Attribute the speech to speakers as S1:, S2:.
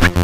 S1: Bye.